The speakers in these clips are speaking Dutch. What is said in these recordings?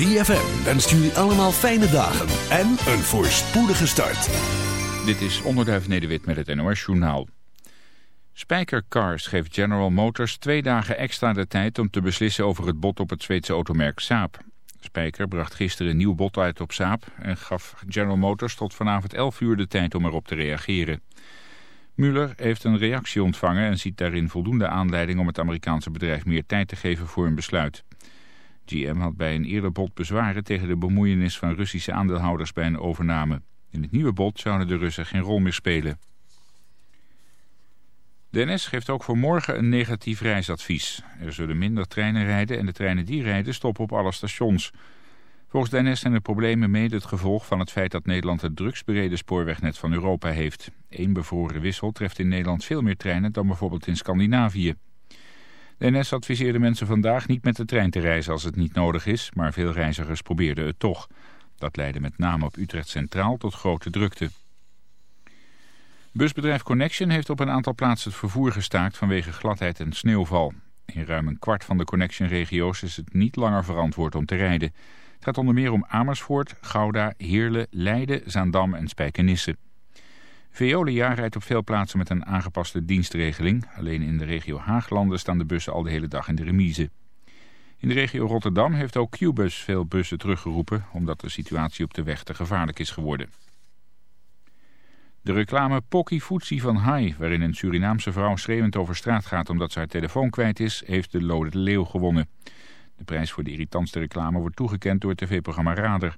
ZFM wenst jullie allemaal fijne dagen en een voorspoedige start. Dit is Onderduif Nederwit met het NOS Journaal. Spijker Cars geeft General Motors twee dagen extra de tijd om te beslissen over het bod op het Zweedse automerk Saab. Spijker bracht gisteren een nieuw bod uit op Saab en gaf General Motors tot vanavond 11 uur de tijd om erop te reageren. Muller heeft een reactie ontvangen en ziet daarin voldoende aanleiding om het Amerikaanse bedrijf meer tijd te geven voor een besluit. GM had bij een eerder bod bezwaren tegen de bemoeienis van Russische aandeelhouders bij een overname. In het nieuwe bod zouden de Russen geen rol meer spelen. De geeft ook voor morgen een negatief reisadvies. Er zullen minder treinen rijden en de treinen die rijden stoppen op alle stations. Volgens de zijn de problemen mede het gevolg van het feit dat Nederland het drugsbereden spoorwegnet van Europa heeft. Eén bevroren wissel treft in Nederland veel meer treinen dan bijvoorbeeld in Scandinavië. De NS adviseerde mensen vandaag niet met de trein te reizen als het niet nodig is, maar veel reizigers probeerden het toch. Dat leidde met name op Utrecht Centraal tot grote drukte. Busbedrijf Connection heeft op een aantal plaatsen het vervoer gestaakt vanwege gladheid en sneeuwval. In ruim een kwart van de Connection-regio's is het niet langer verantwoord om te rijden. Het gaat onder meer om Amersfoort, Gouda, Heerlen, Leiden, Zaandam en Spijkenisse. Veolia rijdt op veel plaatsen met een aangepaste dienstregeling. Alleen in de regio Haaglanden staan de bussen al de hele dag in de remise. In de regio Rotterdam heeft ook Qbus veel bussen teruggeroepen... omdat de situatie op de weg te gevaarlijk is geworden. De reclame Pocky Footsie van Hai, waarin een Surinaamse vrouw schreeuwend over straat gaat omdat ze haar telefoon kwijt is, heeft de Lode de Leeuw gewonnen. De prijs voor de irritantste reclame wordt toegekend door tv-programma Radar.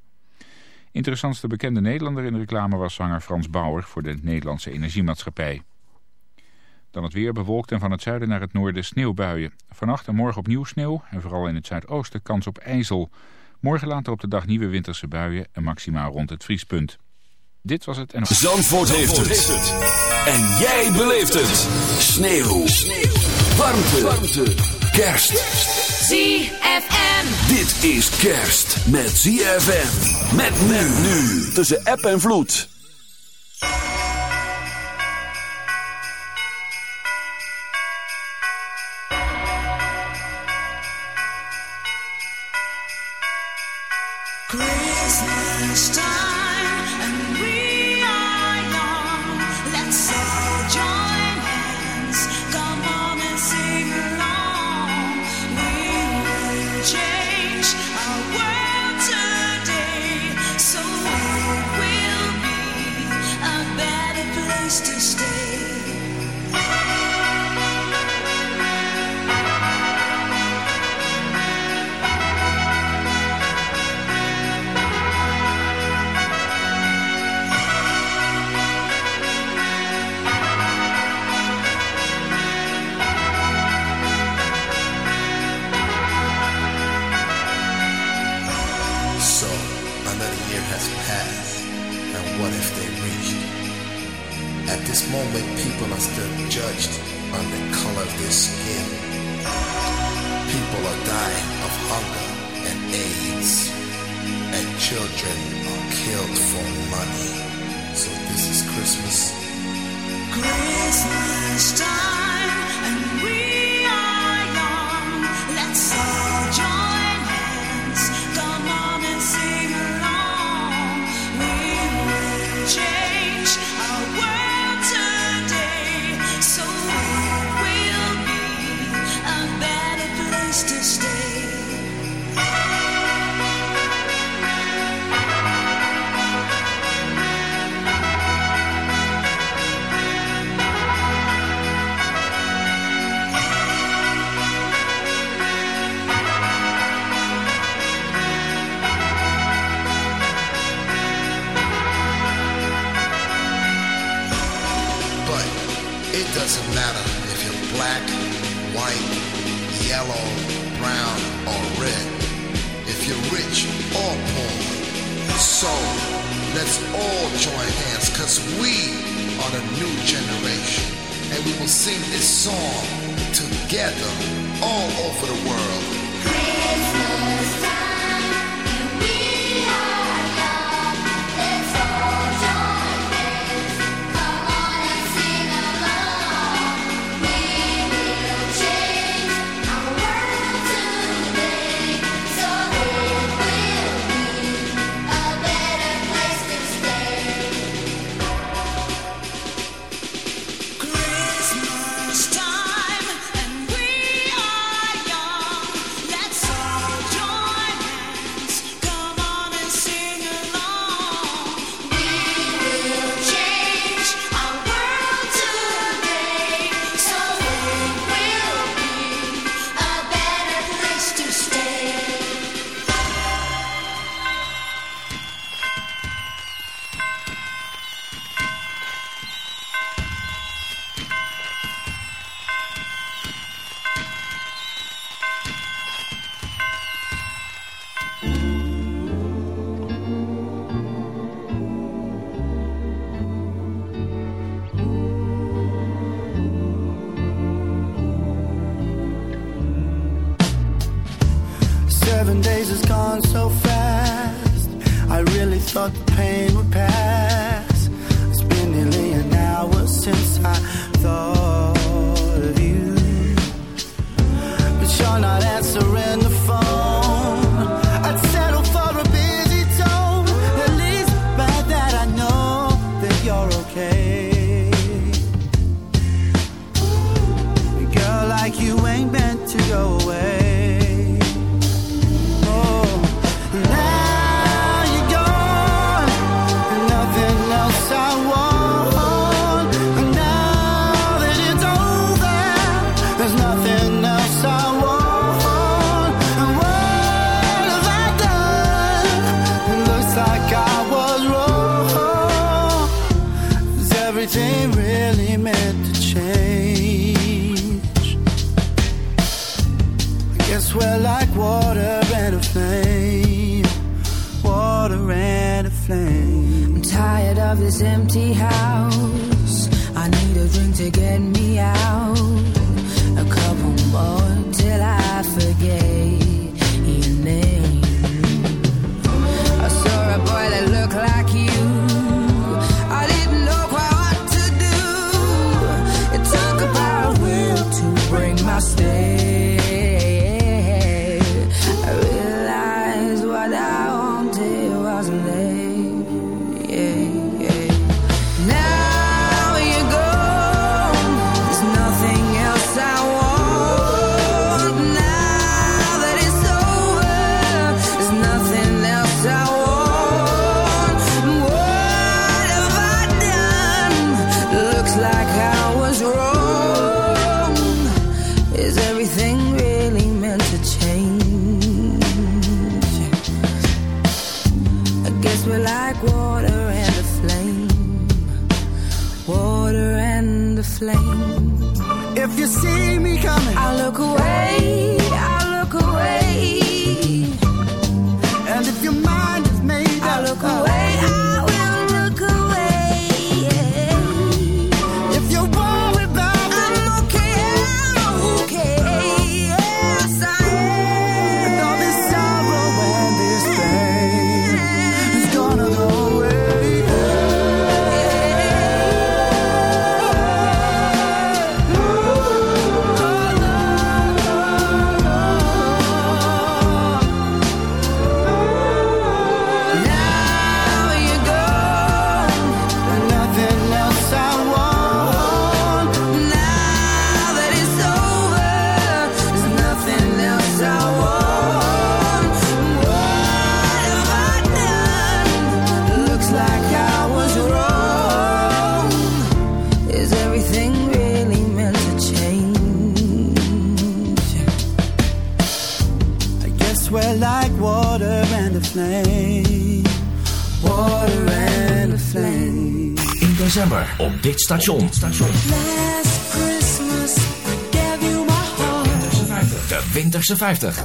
Interessantste bekende Nederlander in de reclame was zanger Frans Bauer voor de Nederlandse Energiemaatschappij. Dan het weer bewolkt en van het zuiden naar het noorden sneeuwbuien. Vannacht en morgen opnieuw sneeuw en vooral in het zuidoosten kans op ijzel. Morgen later op de dag nieuwe winterse buien en maximaal rond het vriespunt. Dit was het en... Zandvoort, heeft, het. En jij beleeft het. Sneeuw. sneeuw. Warmte. Warmte. Kerst. ZFM. Dit is kerst met ZFM. Met men nu. Tussen app en vloed. december op dit station. Station. Last Christmas, I gave you my heart. De Winterse 50. De Winterse 50.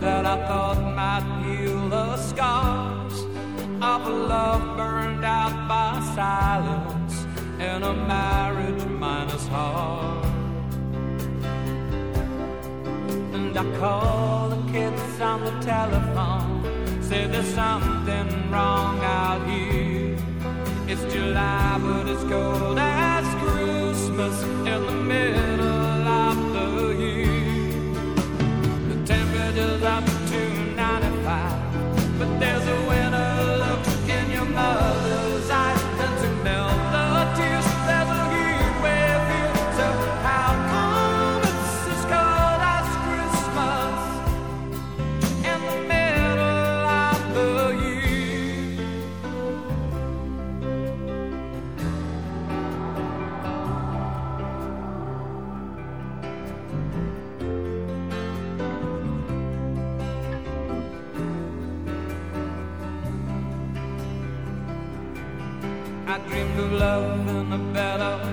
that I thought might heal the scars of a love burned out by silence and a marriage minus heart. And I call the kids on the telephone, say there's something wrong out here. It's July, but it's cold as Christmas in the middle. there's a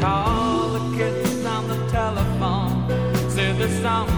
call the kids on the telephone. Say there's something.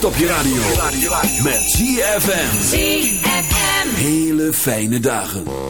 Top je radio. Met ZFM. ZFM. Hele fijne dagen.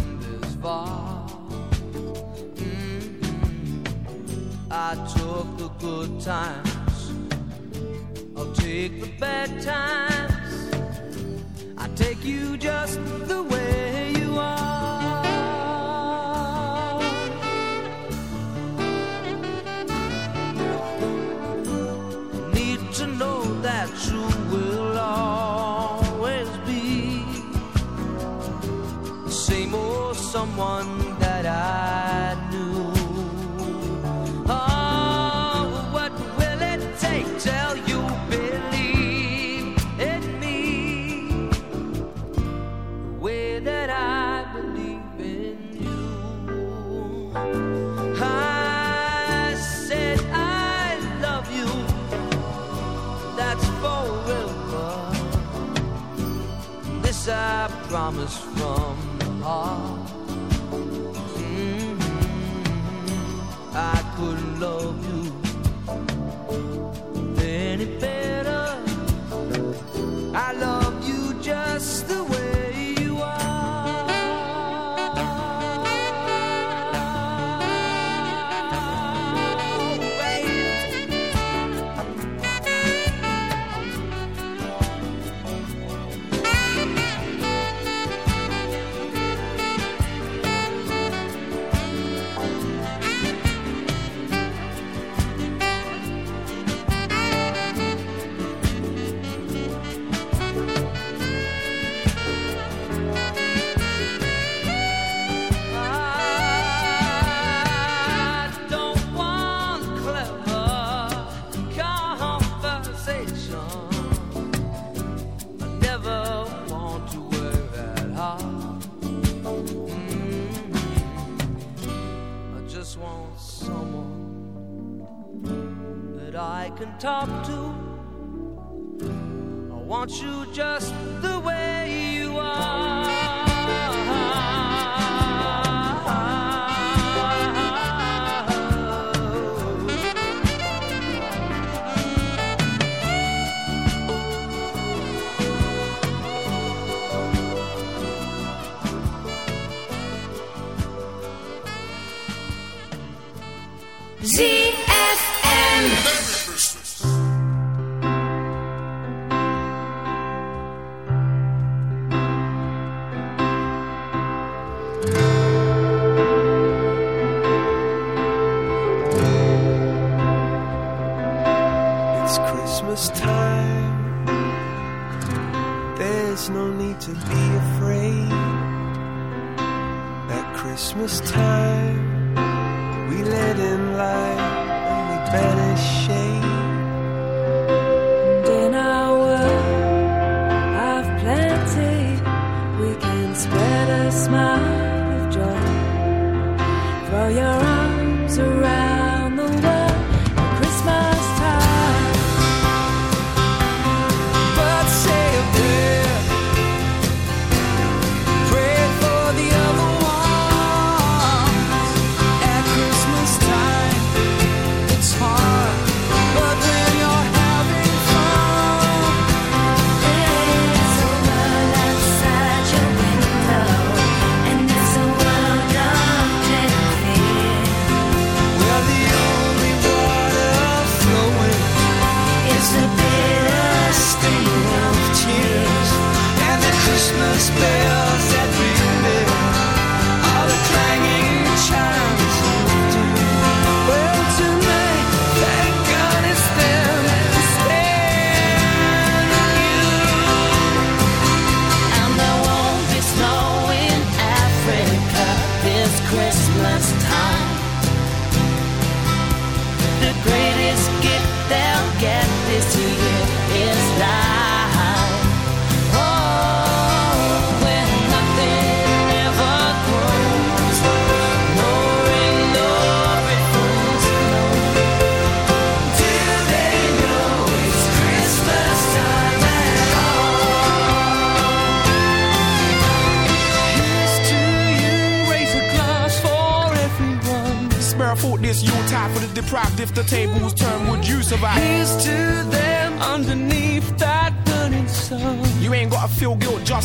far. Mm-hmm. I took the good times, I'll take the bad times. I take you just the way you are.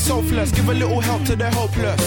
selfless. Give a little help to the hopeless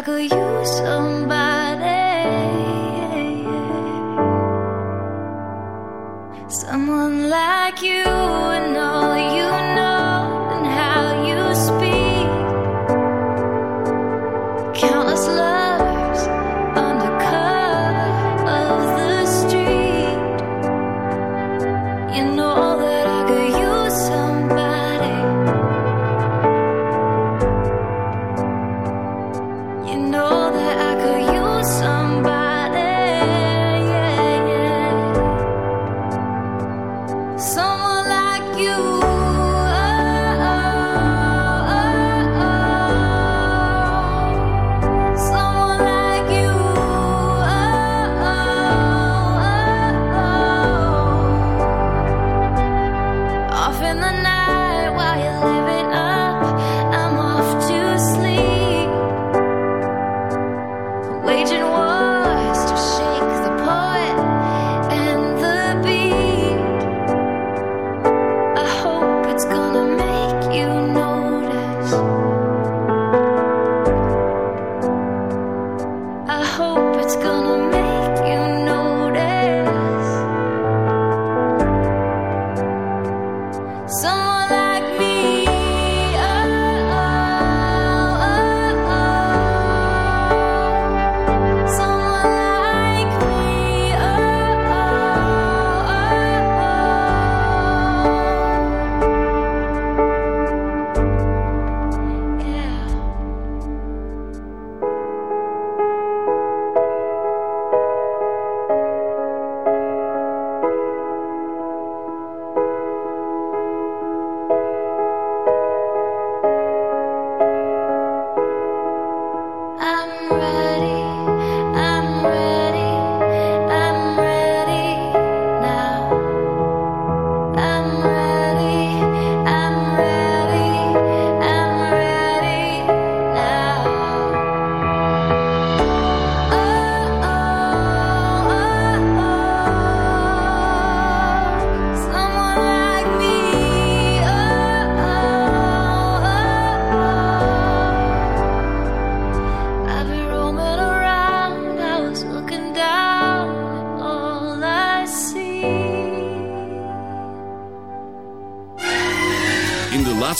I could use somebody, someone like you.